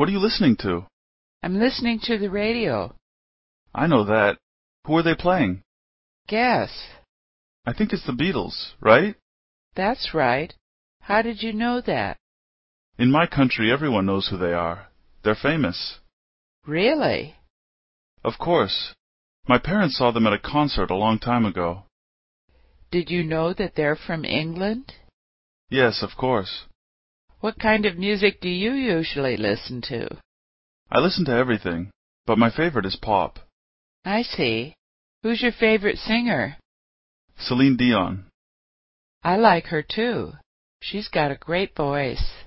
What are you listening to? I'm listening to the radio. I know that. Who are they playing? Guess. I think it's the Beatles, right? That's right. How did you know that? In my country, everyone knows who they are. They're famous. Really? Of course. My parents saw them at a concert a long time ago. Did you know that they're from England? Yes, of course. What kind of music do you usually listen to? I listen to everything, but my favorite is pop. I see. Who's your favorite singer? Celine Dion. I like her too. She's got a great voice.